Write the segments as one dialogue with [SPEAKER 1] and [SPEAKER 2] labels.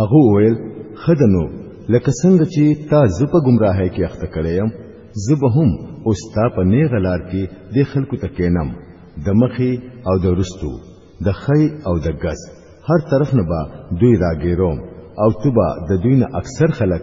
[SPEAKER 1] هغه وویل خدنو لکه څنګه چې تا زه په گمراهۍ کې اخته کړی یم زه به هم اوس تا په نیغه لار کې د خلکو ته کینم د مخې او د رستو د خی او د ګز هر طرف نه به دوی راګیروم او تبا د دوی نه اکثر خلک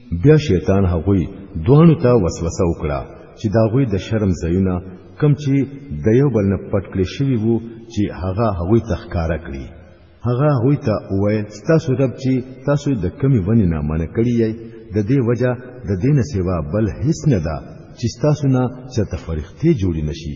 [SPEAKER 1] بیا شیطان هغوی دوانو ته وسوسه وکړه چې دا غوی د شرم ځایونه کم چې د یو بل نه پټ کړی شوی وو چې هغه هغوی ته ښکارا کړی هغه هغوی ته وویل ستاسو رب چې تاسو د کمی ونی نه منع کړی یې د دې وجه د دین سیوا بل هیڅ نه ده چې تاسو نه چې تفریختي جوړی نشي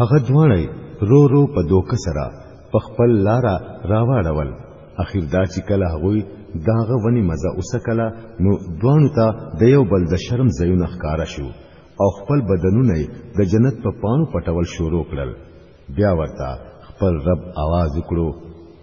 [SPEAKER 1] هغه دواړه رو رو په دوکه سره په خپل لاره راواړول اخیر دا چې کله هغوی داغه ونی مزه وسکله نو دوانو ته د یو بل د شرم ځایونه ښکارا شو او خپل بدنونه د جنت په پانو پټول شروع کړل بیا ورته خپل رب आवाज وکړو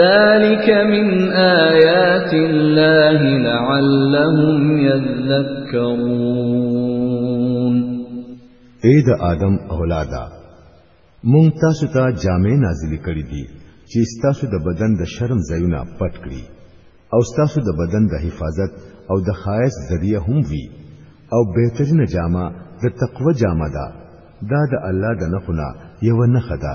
[SPEAKER 2] ذلك من آيات الله لعلهم يذكرون
[SPEAKER 1] اے د آدم اولادا مونږ تاسو ته جامې نازلې کړې دي چې تاسو د بدن د شرم ځایونه پټ کړئ او ستاسو د بدن د حفاظت او د خایس ذریعہ هم وی او بهترین جامه د تقوی جامه ده دا د الله د نخونه یو نخه ده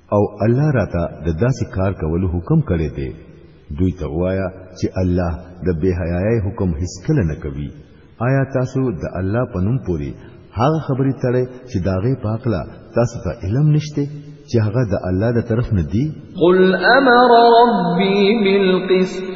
[SPEAKER 1] او
[SPEAKER 2] الله
[SPEAKER 1] راته د داسې کار کولو حکم کړی دی دوی ته وایا چې الله د بے حیاي حکم هیڅ کله نه کوي آیا تاسو د الله په نوم پوری هغه خبرې تړې چې داغه پاکلا تاسو ته علم نشته چې هغه د الله د طرف نه دی
[SPEAKER 2] قل امر ربي بالقسط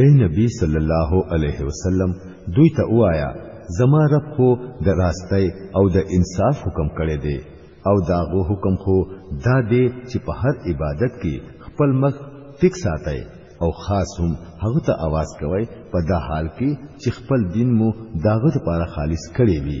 [SPEAKER 1] اے نبی صلی الله علیه وسلم دوی ته وایا زما رب خو د راستۍ او د انصاف حکم کړی دی او داغو حکم خو دا دی چې په هر عبادت کې خپل مخ ټیک ساتي او خاص هم هغه ته आवाज کوي په دا حال کې چې خپل دین مو داغه لپاره خالص کړی وي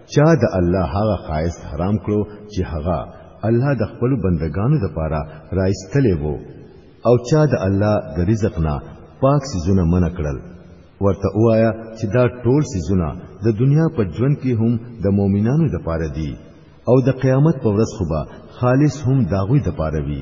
[SPEAKER 1] چا د الله هغه خایس حرام کړو چې هغه الله د خپل بندگانو د پاره راایستلې وو او چا د الله د رزق نه پاک سيزونه منع کړل ورته وایا چې دا ټول سيزونه د دنیا په ژوند کې هم د مؤمنانو د پاره دي او د قیامت په ورځ خو به خالص هم داغوی د پاره وي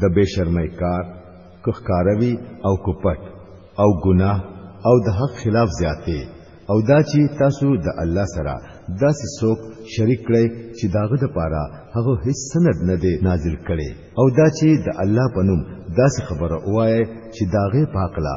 [SPEAKER 1] د بې شرمۍ کار که ښکاره وي او که پټ او ګناه او د حق خلاف زیاتې او دا چې تاسو د الله سره داسې څوک شریک کړئ چې داغه د پاره هغه هیڅ سند نه دی نازل کړي او دا چې د الله په نوم داسې خبره وایي چې داغه
[SPEAKER 2] په حق لا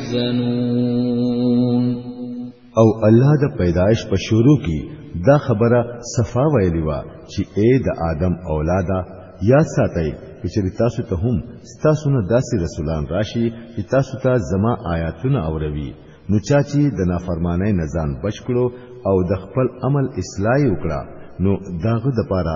[SPEAKER 2] يحزنون
[SPEAKER 1] او الله د پیدایش په شروع کې دا خبره صفا ویلی و چې اے د آدم اولادا یاد ساتئ چې تاسو ته هم تاسو نه داسې رسولان راشي چې تاسو ته زما آیاتونه اوروي نو چا چې د نافرمانۍ نه ځان بچ کړو او د خپل عمل اصلاح وکړه نو داغه د پاره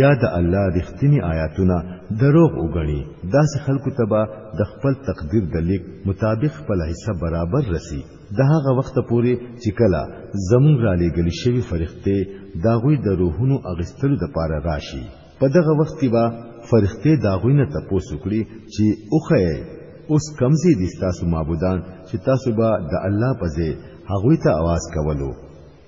[SPEAKER 1] یا د الله رښتینی آیاتونه دروغ وګڼي داسې خلکو ته به د خپل تقدیر د لیک مطابق خپل حصہ برابر رسی د هغه وخت پورې چې کله زمون را لېګل شوی فرښتې داغوی د روحونو اغستلو د پاره راشي په دغه وخت کې به فرښتې داغوی نه تاسو کړی چې اوخه اوس کمزې دي تاسو معبودان چې تاسو به د الله په ځای هغه ته आवाज کولو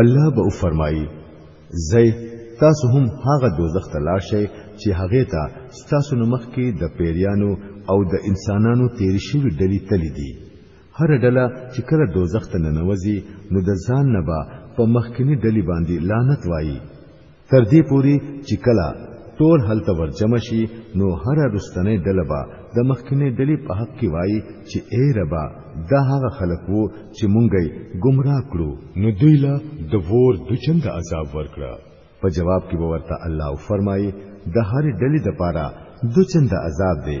[SPEAKER 1] الله به فرمایي زه تاسو هم هغه دوزخ ته لاړ شئ چې هغه ته تاسو نو مخ کې د پیریانو
[SPEAKER 2] او د انسانانو تیر شوی ډلې تللی دي هر ډله چې کله دوزخ ته ننوځي نو د ځان نه به په مخکنی ډلې باندې لعنت وایي تر دې پوري چې کله ټول هلته ورجمع شي نو هر رستنې ډله به د مخکنې ډلې په حق کې وایي چې اے ربا دا هغه خلک وو چې مونږه گمراه کړو نو دوی له د ور د چند عذاب ورکړه په جواب کې ورته الله فرمایي د هر ډلې د پاره د چند عذاب دی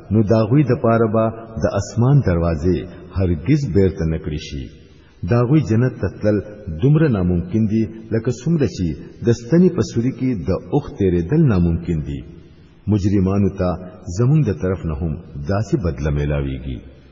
[SPEAKER 2] نو داغوی د پاره به د اسمان دروازې هرگز بیرته نکړي شي داغوی جنت ته تلل دومره ناممکن دي لکه څومره چې د ستنې په سوري کې د اوخ تیرېدل ناممکن دي مجرمانو ته زمونږ د طرف نه هم داسې بدله
[SPEAKER 1] میلاویږي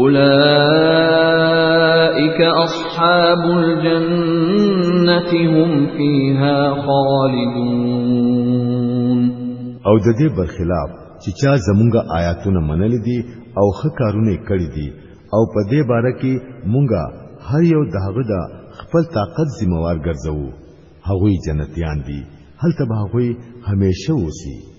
[SPEAKER 1] اولئک اصحاب الجنه هم فيها خالدون
[SPEAKER 2] او د دې برخلاف چې چا زمونږه آیاتونه منل دي او ښه کارونه کړی دي او په دې باره کې مونږه هر یو داغه د خپل طاقت ذمہوار ګرځو هغوی جنتیان دي هلته به هغوی همیشه
[SPEAKER 1] اوسي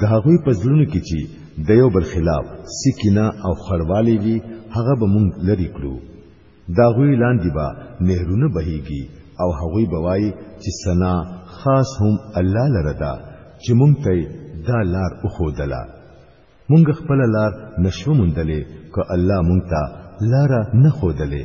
[SPEAKER 2] د هغوی په ځلونو کې چې د یو بل خلاف سکینه او خړوالی وي هغه به مونږ لري کړو دا غوی لاندې به نهرونه بهيږي او هغوی به وایي چې سنا خاص هم الله لره ده چې مونږ ته دا لار وښودله مونږ خپل لار نشو موندلې که الله مونږ ته لار نه خودلې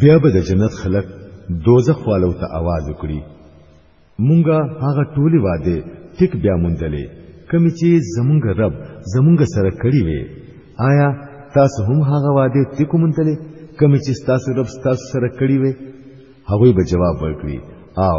[SPEAKER 1] بیا به د جنت خلک دوزخ والو ته आवाज وکړي مونږه هغه ټولي واده ټیک بیا مونږلې کمی چې زمونږ رب زمونږ سره کړی وي آیا تاسو هم هغه واده ټیک مونږلې کمی چې تاسو رب تاسو سره کړی وي هغه به جواب ورکړي او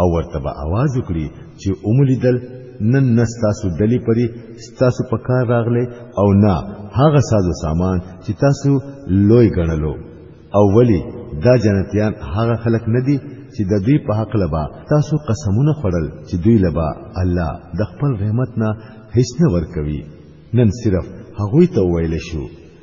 [SPEAKER 1] او ورته به आवाज وکړي چې اوملیدل نن نه ستاسو ډلې پري ستاسو په کار راغله او نه هغه سازو سامان چې تاسو لوی ګڼلو او ولی دا جنتیان هغه خلک نه دي چې د دوی په حق لبا تاسو قسمونه خړل چې دوی لبا الله د خپل رحمت نه هیڅ نه ورکوي نن صرف هغوی ته ویل شو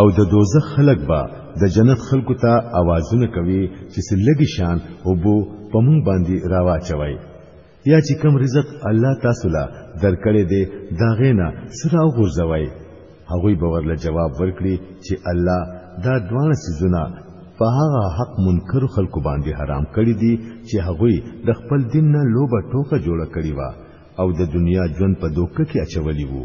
[SPEAKER 1] او
[SPEAKER 2] د دوزخ خلق به د جنت خلکو ته اوازونه کوي چې سلګي شان او بو په مونږ باندې راواچوي یا چې کم رزق الله تاسو له درکړې دي دا غینا سره وغورځوي هغه به ورله جواب ورکړي چې الله دا دوه سيزونه په هغه حق منکر خلکو باندې حرام کړی دي چې هغه د خپل دین نه لوبه ټوکه جوړه کړی و او د دنیا ژوند په دوکه کې اچولی وو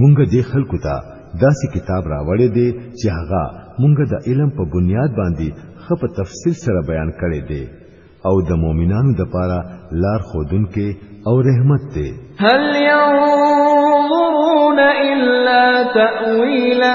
[SPEAKER 2] مونږ دې خلکو ته داسې کتاب راوړې دي چې هغه مونږ د علم په بنیاد باندې خپ تفصیل سره بیان کړي دي او د مؤمنانو د پاره لار خودونکې او رحمت دی
[SPEAKER 1] هل ينظرون
[SPEAKER 2] الا تاويله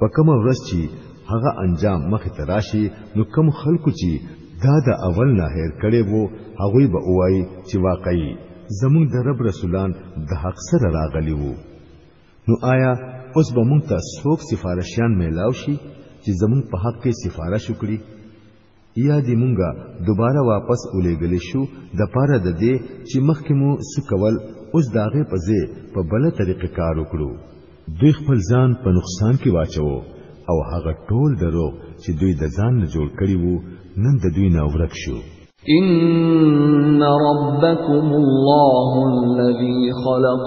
[SPEAKER 2] په کوم ورځ چې هغه انجام مخ ته راشي نو کوم خلکو چې دا د اول نه هیر کړي وو هغه به وایي چې واقعي زموږ د رب رسولان د حق سره راغلي وو نو آیا اوس به موږ ته څوک سفارشیان میلاو شي چې زموږ په حق کې سفارش وکړي یا دی مونږه دوباره واپس الیګل شو د پاره د دې چې مخکې مو سکول اوس داغه په ځای په بل طریقې کار وکړو دوی خپل ځان په نقصان کې واچو او هغه ټول درو چې دوی د ځان نه جوړ کړی وو نن د دوی نه ورک شو
[SPEAKER 1] ان ربکم الله الذی خلق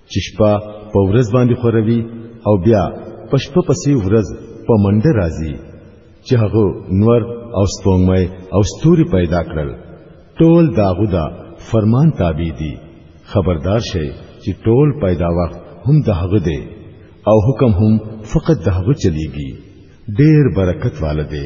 [SPEAKER 2] چې شپه په ورځ باندې خوروي او بیا په شپه پسې ورځ په منډه راځي چې هغه نور او سپوږمۍ او ستوري پیدا کړل ټول داغو دا فرمان تابع دي خبردار شئ چې ټول پیدا وخت هم د هغه دی او حکم هم فقط د هغه چلیږي ډیر برکت والده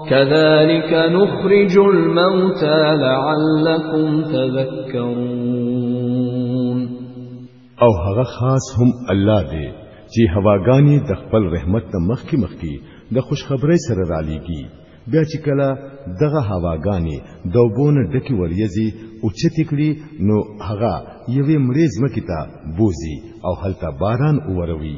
[SPEAKER 2] كذلك نخرج الموتى لعلكم تذكرون
[SPEAKER 1] او هغه خاص هم الله دی چې هواګانی د خپل رحمت نه مخکي مخکي د خوشخبری سره را لېږي بیا چې کله دغه هواګانی د وبونه ډکی وریزي او چتی کړي نو هغه یوې مړې ځمکې ته بوزي او هلته باران اوروي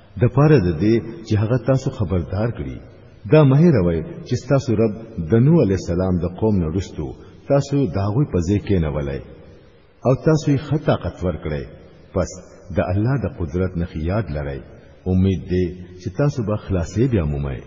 [SPEAKER 1] د پاره د دې چې هغه تاسو خبردار کړي دا مه روي چې تاسو رب د نوح عليه السلام د قوم نه رستو تاسو داغوی په ځای کې نه ولای او تاسو یې خطا قطور کړئ پس د الله د قدرت نه یاد لرئ امید دې چې تاسو به خلاصې بیا مومئ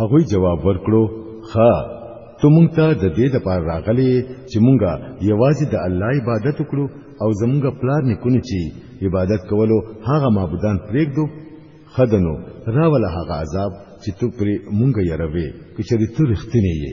[SPEAKER 1] هغوی جواب ورکړو ښا ته مونږ ته د دې د پار راغلي چې مونږه یوازې د الله عبادت وکړو او زمونږه پلار نکونه چې عبادت کولو هغه معبودان پرېږدو خدنو راوله هغه عذاب چې تو پرې مونږه یروي کچري تو رښتینی یې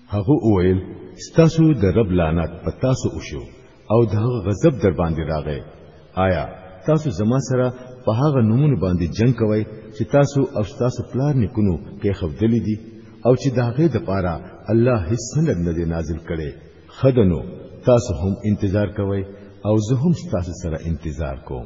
[SPEAKER 1] هغه وویل ستاسو د رب لعنت په تاسو وشو او د هغه غضب در باندې راغی آیا تاسو زما سره په هغه نمونه باندې جنگ کوئ چې تاسو او تاسو پلار نکونو کې خفدلې دي او چې داغه د پاره الله هیڅ سند نه دی نازل کړي خدنو تاسو هم انتظار کوئ او زه هم تاسو سره انتظار کوم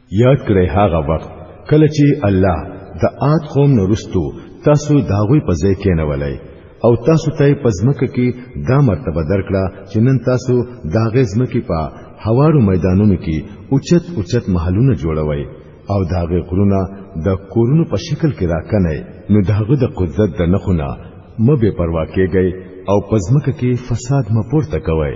[SPEAKER 1] یاد کړئ هغه وخت کله چې الله د عاد قوم نورستو تاسو داوی په ځای کې نه ولای او تاسو ته په ځمکه کې دا مرتبه درکړه چې نن تاسو دا غې ځمکه په هوارو میدانونو کې اوچت اوچت محلونه جوړوي او دا غې غرونه د کورونو په شکل کې راکنه نو داغه د قدرت د نخونه مبه پروا کېږي او پزمکه کې فساد مپورته کوي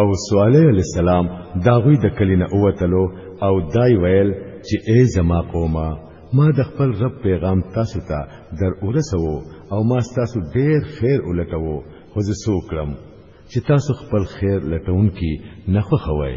[SPEAKER 1] او صالح علیہ السلام
[SPEAKER 2] داغوی د کلی نه اوتلو او دای ویل چې ای زما قومه ما د خپل رب پیغام تاسو ته در ورسوو او ما تاسو ډیر خیر ولټوو خو زه سو کړم چې تاسو خپل خیر لټون کی نه
[SPEAKER 1] خوښوي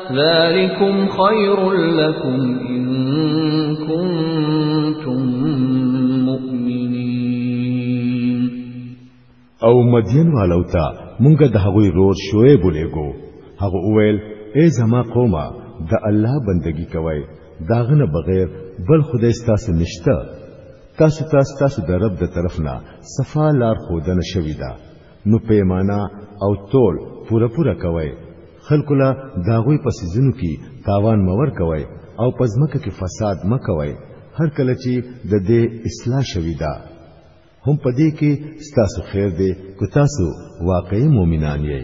[SPEAKER 1] ذلكم خير لكم إن كنتم مؤمنين
[SPEAKER 2] او مدين والو ته مونږ د هغوی رور شعیب ولېګو هغه وویل اے زما قومه د الله بندگی کوئ داغه نه بغیر بل خدای ستاسو نشته تاسو تاسو تاسو د رب د طرف نه صفا لار خودنه شوی ده نو پیمانه او تول پوره پوره کوئ خلکو له د هغوی په څیزونو کې تاوان مه ورکوئ او په ځمکه کې فساد مه کوئ هر کله چې د دې اصلاح شوي ده هم په دې کې ستاسو خیر دی که تاسو واقعي مؤمنان یئ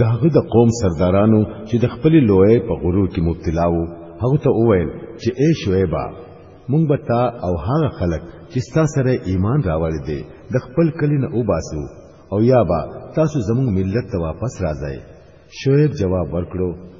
[SPEAKER 1] داغه د قوم سردارانو چې د خپل لوی په غرور کې مبتلا وو هغه ته وویل چې اے شعیبا مونږ به تا او هغه خلک چې ستا سره ایمان راوړی دی د خپل کلی نه وباسو او یا با تاسو زموږ ملت ته واپس راځئ شعیب جواب ورکړو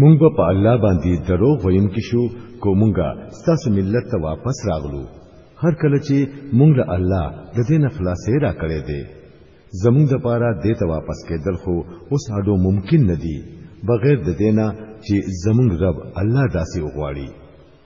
[SPEAKER 1] مونږ به په الله باندې دروغ ویم کې شو کو مونږه ستاسو ملت ته واپس راغلو هر کله چې مونږ له الله د دې نه خلاصې را کړې دي زمونږ د پاره دې ته واپس کېدل خو اوس اډو ممکن نه دي بغیر د دې نه چې زمونږ رب الله داسې وغواړي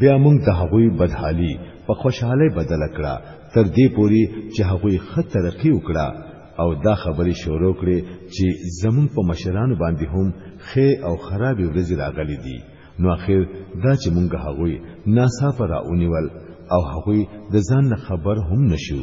[SPEAKER 1] بیا موږ د هغوی بدحالي په خوشحالۍ بدل کړه تر دې پوري چې هغوی ښه ترقی وکړه او دا خبرې شروع کړې چې زمون په مشرانو باندې هم خې او خرابې ورځې راغلي دي نو اخر دا چې مونږ هغوی ناصافه راونیول او هغوی د ځان خبر هم نشو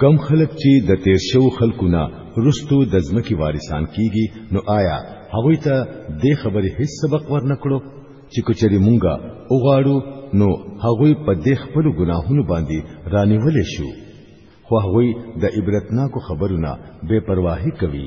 [SPEAKER 1] کم خلک چې د تیر شو خلکو نه رستو د ځمکې وارثان کیږي نو آیا هغه ته د خبرې هیڅ سبق ورنکړو چې کچري مونږه اوغاړو نو هغه په دې خپل ګناهونو باندې رانیول شو خو هغه د عبرتناکو خبرونه بے پرواهي کوي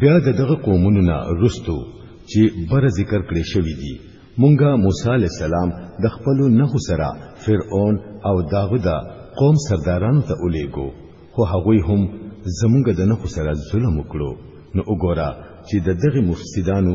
[SPEAKER 1] بیا د دغه قومونو نه رستو چې بر ذکر کړی شوی دی مونږه موسی علی السلام د خپل نه سره فرعون او داغه دا قوم سردارانو ته الیګو خو هغه هم زمونږ د نه سره ظلم وکړو نو وګوره چې د دغه مفسدانو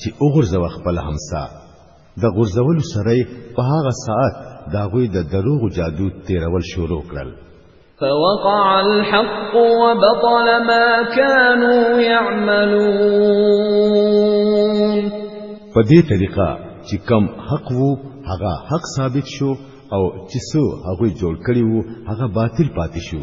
[SPEAKER 1] چې وګرځوه خپل همسا د غرزول سره په هغه ساعت دا غوی د دروغ جادو تیرول شروع کړل
[SPEAKER 2] فوقع الحق وبطل ما كانوا يعملون
[SPEAKER 1] په دې طریقه چې کم حق وو هغه حق ثابت شو او چې سو هغه جوړ کړی وو هغه باطل پاتې شو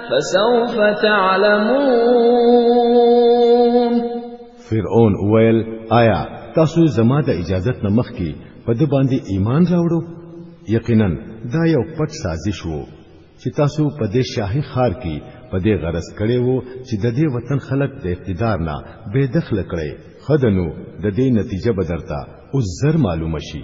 [SPEAKER 2] فسوف تعلمون
[SPEAKER 1] فرعون ویل آیا تاسو زما د اجازت نه مخکې په د باندې ایمان راوړو یقینا دا یو پټ سازش وو چې تاسو په دې شاهي خار کې په دې غرض کړي وو چې د دې وطن خلک د اقتدار نه بے دخل کړي خدنو د دې نتیجه بدرتا او زر معلوم شي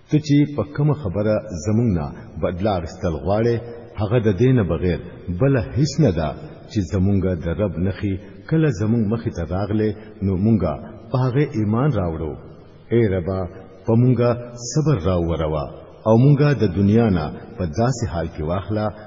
[SPEAKER 1] ته
[SPEAKER 2] چی په کومه خبره زمونږ نه بدله اخیستل غواړی هغه د دې نه بغیر بل هیڅ نه ده چی زمونږ د رب نخی کله زمونږ مخی ته راغلی نو مونږ په هغه ایمان راوړو اے ربا په مونږ صبر راووروه او مونږ د دنیا نه په داسې حال کې
[SPEAKER 1] واخله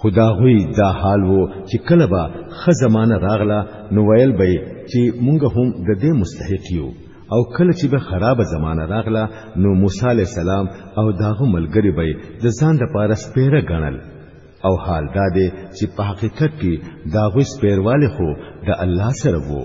[SPEAKER 2] خدا غوی دا حال وو چې کله به خه زمانہ راغله نو ویل به چې مونږ هم د دې مستحق یو او کله چې به خراب زمانہ راغله نو موسی علی السلام او داغه ملګری به د ځان د پاره سپیره غنل او حال دا دی چې په حقیقت کې داغه سپیرواله خو د الله سره وو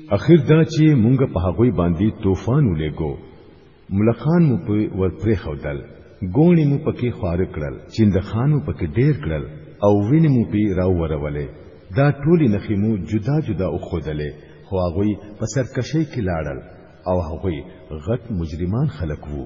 [SPEAKER 2] اخر دا چې مونږ په هغه باندې طوفان ولېګو
[SPEAKER 1] ملخان مو په ورپرې خودل ګونی مو پکې خوار کړل چیندخانو پکې ډېر کړل او وینې مو پی راو ورولې دا ټولې نخې مو جدا جدا او خودلې خو هغه په سرکشي کې لاړل او هغه غټ مجرمان خلک وو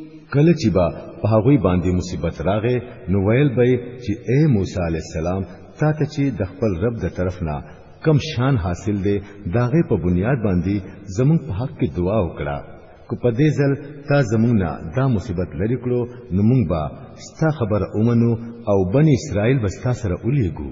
[SPEAKER 1] کله چې با په هغه باندې مصیبت راغې نو ویل به چې اے موسی علی السلام تا ته چې د خپل رب د طرف نه کم شان حاصل دی داغه په بنیاد باندې زمون په حق کې دعا وکړه کو په دې ځل تا زمون نه دا مصیبت لری کړو نو مونږ به ستا خبر اومنو او بنی اسرائیل بستا سره اولیګو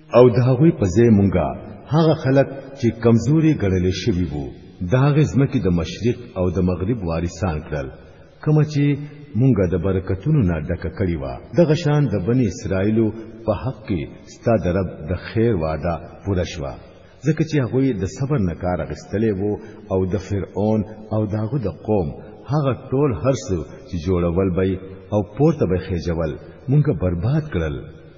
[SPEAKER 1] او د هغوی په ځای مونږه هغه خلک چې کمزوري ګڼل شوي وو د هغه ځمکې د مشرق او د مغرب وارثان کړل کوم چې مونږه د برکتونو نه ډکه کړی و د غشان د بنی اسرائیلو په حق کې ستا د رب د خیر وعده پوره شوه ځکه چې هغه د صبر نه کار غستلې وو او د فرعون او داغه د قوم هغه ټول هرڅه چې جوړول به او پورته به خېجول مونږه برباد کړل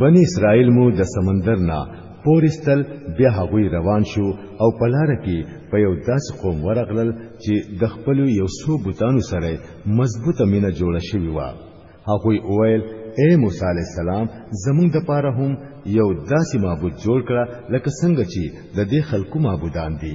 [SPEAKER 1] بنی اسرائیل مو د سمندر نه پورستل بیا هغوی روان شو او په لار کې په یو داس قوم ورغلل چې د خپل یو څو بوتانو سره مضبوطه مینه جوړه شوې و هغوی وویل اے موسی علی السلام زمونږ د پاره هم یو داسې معبود جوړ کړه لکه څنګه چې د دې خلکو معبودان دي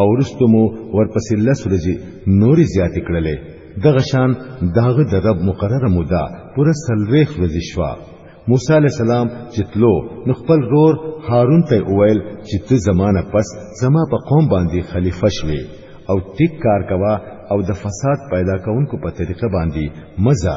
[SPEAKER 1] او رستو مو ورپسې لس ورځې نورې زیاتې کړلې دغه شان داغه د رب مقرره موده پوره څلوېښت ورځې شوه موسی علیه السلام چې تلو نو خپل رور هارون ته وویل چې ته زمانه پس زما په قوم باندې خلیفه شوې او ټیک کار کوا او د فساد پیدا کونکو په طریقه باندې مزه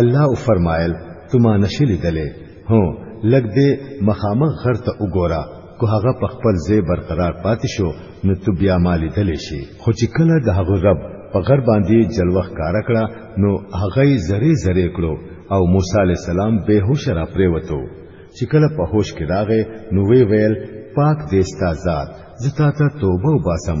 [SPEAKER 2] الله
[SPEAKER 1] او فرمایل تما نشلی دله هو لګ دې مخامخ غر ته وګوره کو هغه په خپل ځای برقرار پاتې شو نو تو بیا مالی دلی شي خو چې کله د هغه رب په غر باندې جلوخ کار کړه نو هغه یې زری زری کړو او موسی علی السلام به هوش را پریوتو چې کله په هوش کې راغې نو وی ویل پاک دې ستا ذات زتا ته توبه وباسم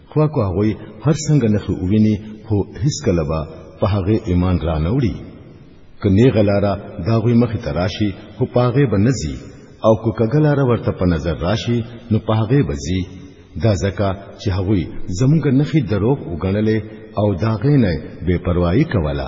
[SPEAKER 1] خو کو هغه هر څنګه نه خو ویني خو هیڅ کله به په هغه ایمان را نه وړي کني غلارا دا غوي مخ ته راشي خو پاغه بنزي او کو کګلارا ورته په نظر راشي نو پاغه بزي دا زکه چې هغه زمونږ نخي دروغ وګڼلې او دا غینه بے پروايي کوله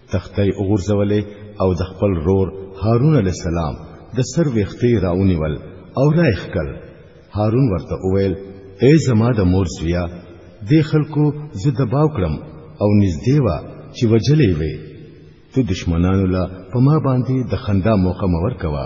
[SPEAKER 1] تختی وګرځولې او د خپل رور هارون علی السلام د سر ویختې راونیول او رایخ کړ هارون ورته وویل اے زما د مور زویا د خلکو زه دباو کړم او نږدې وا چې وجلې وې ته دشمنانو لا په ما باندې د خندا موقع مور کوا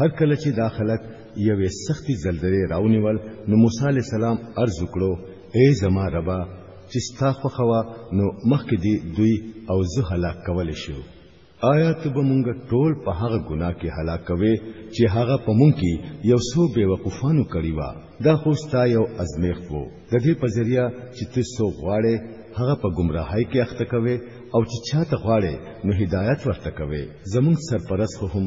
[SPEAKER 2] هر کله چې دا خلک یوې سختي زلزلې راونیول نو موسی علی السلام عرض وکړو اے زما ربا چې ستا خوښه وه نو مخکې دې دوی او زه هلاک کولی شو آیا ته به مونږ ټول په هغه ګناه کې هلاکوي چې هغه په مونږ کې یو څو بیوقوفانو کړی و دا خو ستا یو ازمیښت وو د دې په ذریعه چې ته څو غواړې هغه په گمراهۍ کې اخته کوي او چې چاته غواړې نو هدایت ورته کوي زمونږ سرپرست هم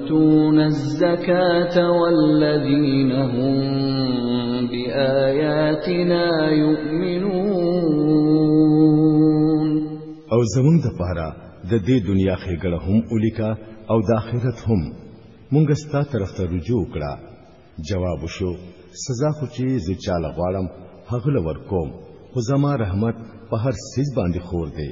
[SPEAKER 1] يؤتون الزكاة والذين هم بآياتنا يؤمنون
[SPEAKER 2] او زمون د پاره د دې دنیا خېګړه هم الیکا او د آخرت هم مونږ ستا طرف ته رجوع کړه جواب شو سزا خو چې زه چاله غواړم هغه لور کوم خو زما رحمت په هر سیز باندې خور دی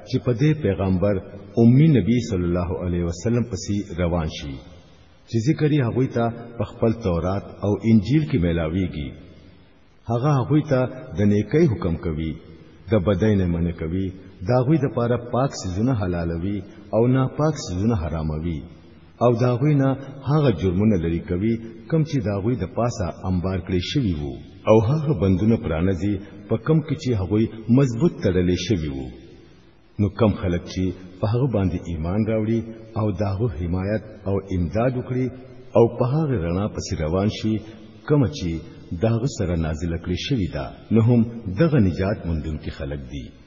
[SPEAKER 2] چې په
[SPEAKER 1] دې پیغمبر امي نبی صلی الله علیه وسلم پسې روان شي چې ذکر یې هغه ته په خپل تورات او انجیل کې ملاويږي هغه هغه ته د نیکۍ حکم کوي د بدای نه منع کوي دا غوي د پاره پاک سيزونه حلالوي او ناپاک سيزونه حراموي او دا غوی نه هغه جرمونه لري کوي کم چې دا غوی د پاسه انبار کړی شوی وو او هغه بندونه پرانځي په کم کې چې هغه مضبوط تړلې شوی وو نو کم خلک چې په هغه باندې ایمان راوړي او داغه حمایت او امداد وکړي او په هغه رڼا پسې روان شي کوم چې داغه سره نازل کړی شوی دا نو هم دغه نجات مندونکي خلک دي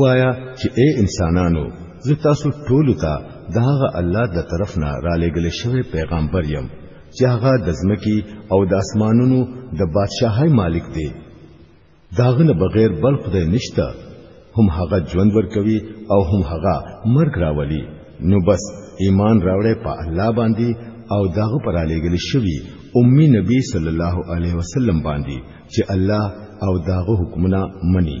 [SPEAKER 1] وایا چې اے انسانانو زه تاسو ټول ته د هغه الله د طرف نه را لېګل شوی پیغمبر یم چې هغه د ځمکې او د اسمانونو د بادشاهي مالک دی داغه نه بغیر بل خدای نشته هم هغه ژوند ورکوي او هم هغه مرګ راولي نو بس ایمان راوړې په الله باندې او داغه پر علی ګل شوی امي نبی صلی الله علیه وسلم باندې چې الله او داغه حکمونه مني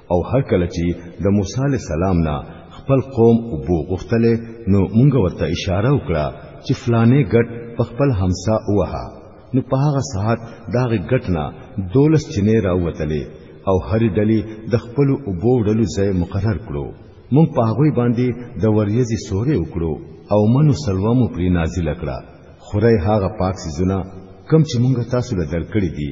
[SPEAKER 1] او هر کله چې د موسی علی السلام نه خپل قوم او بو غختله نو مونږ ورته اشاره وکړه چې فلانه ګټ په خپل همسا اوه نو په هغه ساعت دا ګټ نه دولس چنې راوتلې او هر ډلې د خپل او بو ډلو ځای مقرر کړو مونږ په هغه باندې د وریځي سورې وکړو او منو سلوامو پری نازل کړه خورای هغه پاک سيزونه کم چې مونږ تاسو له درکړې دي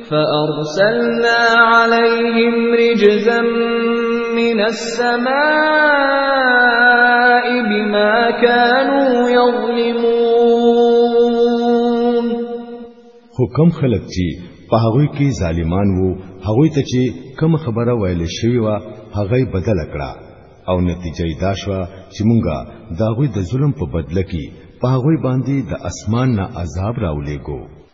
[SPEAKER 2] فأرسلنا عليهم رجزا من السماء بما كانوا يظلمون
[SPEAKER 1] خو کم خلک چې په هغه کې ظالمان وو هغه ته چې کم خبره ویل شوی و هغه بدل کړه او نتیجه یې دا شو چې مونږه داوی د ظلم په بدله کې په هغه باندې د اسمان نه عذاب راولېګو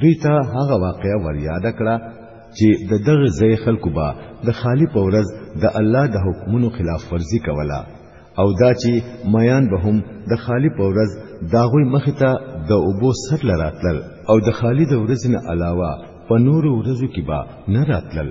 [SPEAKER 1] دوی ته هغه واقعه ور یاد کړه چې د دغه ځای خلکو به د خالی په ورځ د الله د حکمونو خلاف ورزي کوله او دا چې میان به هم د خالی په ورځ داغوی مخې ته د اوبو سر لراتل او د خالی د ورځې نه علاوه په نورو ورځو کې به نه راتلل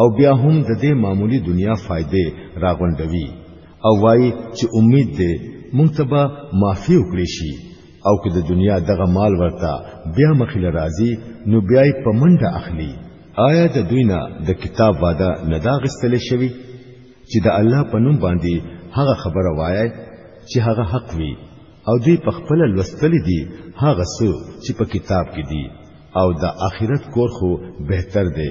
[SPEAKER 1] او بیا هم د دې معمولی دنیا فائدې راغونډوي او وایي چې امید دې مونږ ته به معافي وکړي شي او که د دنیا دغه مال ورته بیا مخې له راځي نو بیا یې په منډه اخلي آیا د دوی نه د کتاب وعده نه دا غستل شوی چې د الله په نوم باندې هغه خبره وایي چې هغه حق وي او دوی په خپل لوستل دي هغه څه چې په کتاب کې دي او د آخرت کور خو بهتر دی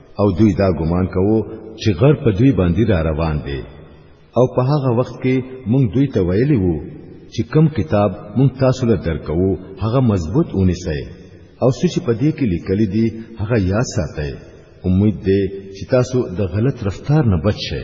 [SPEAKER 1] او دوی دا ګمان کوو چې غر په دوی باندې را روان دی او په هغه وخت کې مونږ دوی ته ویلی وو چې کم کتاب مونږ تاسو له درکو هغه مضبوط ونیسئ او څه چې په دې کې لیکل دي هغه یاد ساتئ امید دی چې تاسو د غلط رفتار نه بچ شئ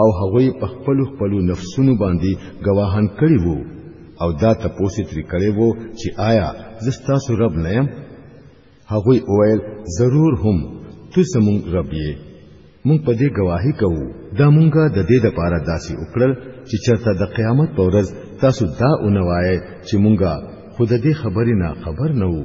[SPEAKER 1] او هغوی په خپل خپل نفسونو باندې گواهان کړي وو او دا تپوسی تری کړي وو چې آیا زستا سو رب نه يم هغوی اویل ضرور هم تو سمون رب یې مونږ په دې گواهی کوو دا مونږه د دې د پاره داسي وکړل چې چرته د قیامت په ورځ تاسو دا اونوایې چې مونږه خود دې خبرې نه خبر نه وو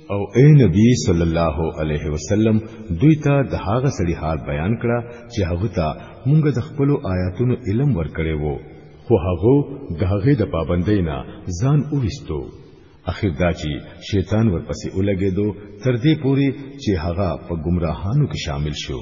[SPEAKER 1] او اے نبی صلی الله علیه وسلم دوی ته د هغه سړي حال بیان کړه چې هغه ته مونږ د خپل آیاتونو علم ورکړې وو خو هغه د هغه د پابندۍ نه ځان اوستو اخر دا چې شیطان ورپسې ولګېدو تر دې پوري چې هغه په گمراهانو کې شامل شو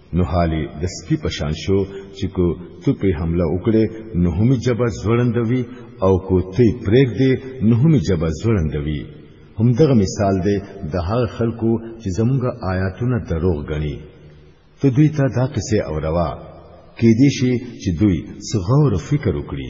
[SPEAKER 1] نو حالي د سپي په شان شو چې کو ته په حمله وکړې نو هم جبه زړندوي او کو ته پرېګ دې نو هم جبه زړندوي هم دغه مثال دی د هغه خلکو چې زموږ آیاتونه دروغ غني ته دوی ته دا قصه اوروا کې دې شي چې دوی څغور فکر وکړي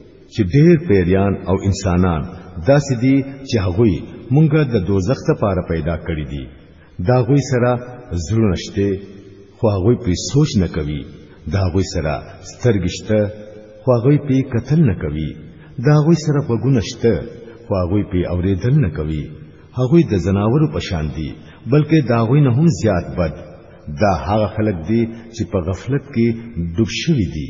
[SPEAKER 1] چې ډېر پیریان او انسانان داسې دي چې هغوی مونږه د دوزخ لپاره پیدا کړی دي دا غوی سره زړونه شته خو هغوی په سوچ نه کوي دا غوی سره سترګې شته خو هغوی په قتل نه کوي دا غوی سره غوګونه شته خو هغوی په اوریدل نه کوي هغوی د زناورو پشان دي بلکې دا غوی نه هم زیات بد دا هغه خلک دي چې په غفلت کې ډوب شوي دي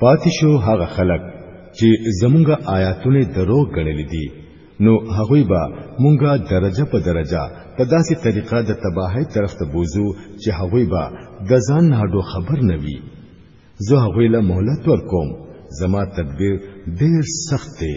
[SPEAKER 1] پاتې شو هغه خلک چې زمونږه آیاتونه درو ګڼل دي نو هغوی به مونږه درجه په درجه په داسې طریقه د تباهی طرف ته بوزو چې هغوی به د ځان نهډو خبر نه وي زه هغوی له مهلت ورکوم زما تدبیر ډیر سخت دی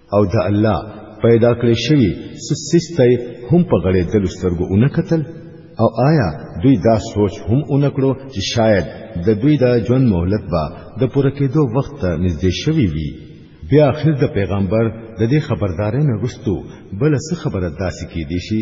[SPEAKER 1] او د الله پیدا کړی شوی سسیسته هم په غړې دل سترګو اون قتل او آیا دوی دا سوچ هم اون کړو چې شاید د دوی دا ژوند مهلت با د پوره کېدو وخت ته نږدې شوی وي بیا اخر د پیغمبر د دې خبردارې نه وستو بل څه خبره داسې کې دي شي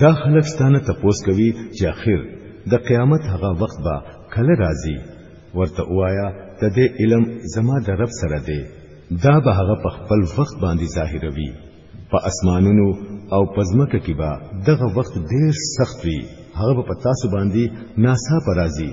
[SPEAKER 1] دا خلک ستانه تپوس کوي چې اخر د قیامت هغه وخت به کله راځي ورته وایا د دې علم زما د رب سره دی دا به هغه په خپل وخت باندې ظاهروي په اسمانونو او پزمکه کې به دغه وخت ډیر سخت وي هغه په تاسو باندې ناسا پرازي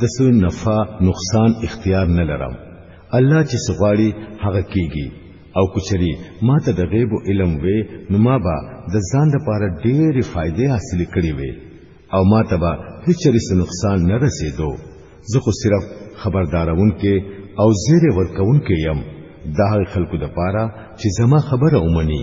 [SPEAKER 1] د څه نفع نقصان اختیار نه لرم الله چې سغواړي هغه کیږي او کچري ما ته د غیب علم وې نو ما به د ځان لپاره ډېرې فائدې حاصل کړې وې او ما ته به هیڅ څه نقصان نه رسیدو زه خو صرف خبردارون کې او زیره ورکون کې يم دا خلکو د پاره چې زما خبره ومني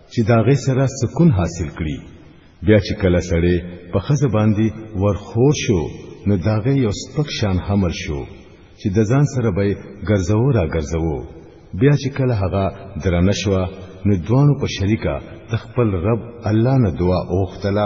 [SPEAKER 1] چې داغه سره سکون حاصل کړي بیا چې کله سړی په خزه باندې ورخور شو نو داغه یو سپک شان حمل شو چې د ځان سره به ګرځاو را ګرځاو بیا چې کله هغه درنه شو نو دوانو په شریکه د خپل رب الله نه دعا اوختله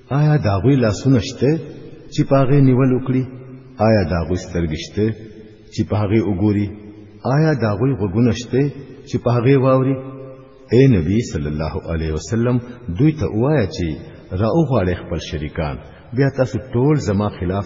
[SPEAKER 1] آیا دا غوی لاسونه شته چې پاغه نیول وکړي آیا دا غوی سترګې شته چې پاغه وګوري آیا دا غوی غوګونه شته چې پاغه واوري اے نبی صلی الله علیه وسلم دوی ته وایا چې راو غواړي خپل شریکان بیا تاسو ټول زما خلاف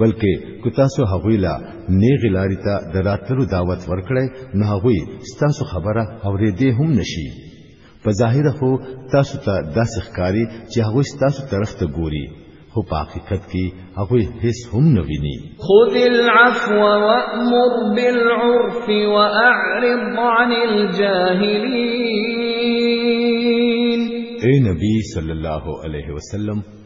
[SPEAKER 1] بلکې که تاسو هغوی لا نیغې لارې ته د راتللو دعوت ورکړی نو هغوی ستاسو خبره اورېدې هم نشي په ظاهره خو تاسو ته داسې ښکاري چې هغوی ستاسو طرف ته ګوري خو په حقیقت کې هغوی هیڅ هم نه ویني
[SPEAKER 2] خذ العفو وامر بالعرف واعرض عن الجاهلين
[SPEAKER 1] اے نبی صلی الله علیه وسلم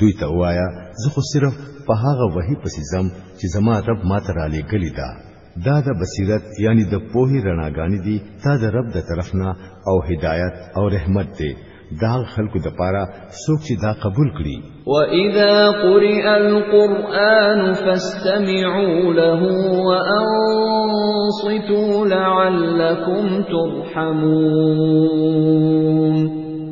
[SPEAKER 2] دوی ته وایا زه خو صرف په هغه وحی پسې زم چې زما رب ما ته را لېږلې ده دا د بصیرت یعنی د پوهې رڼاګانې دي تا د رب د طرف نه او هدایت او رحمت دی دا خلکو د پاره څوک چې دا قبول کړي
[SPEAKER 1] واذا قرئ القرآن فاستمعوا له وانصتوا لعلكم ترحمون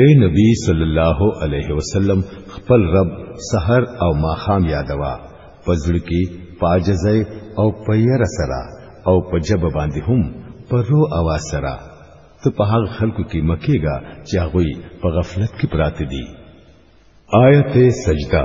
[SPEAKER 2] اے نبی صلی الله علیه وسلم خپل رب سحر او ماخام یادوا پزړ کې پاجزه او پیر سره او په جب باندې هم پرو اواز سره ته په هغه خلکو کې مکیږي چې هغه په غفلت کې پراته دي آیت
[SPEAKER 1] سجده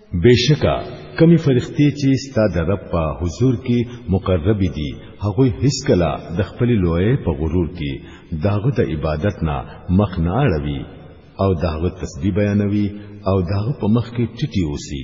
[SPEAKER 2] بشکا کمی فرښتې چې ستا د رب په حضور کې مقرب دي هغه هیڅ کله د خپل لوی په غرور کې داغه د عبادت نه مخ نه اړوي او داغه تسبیح بیانوي او داغه په مخ کې ټټي اوسي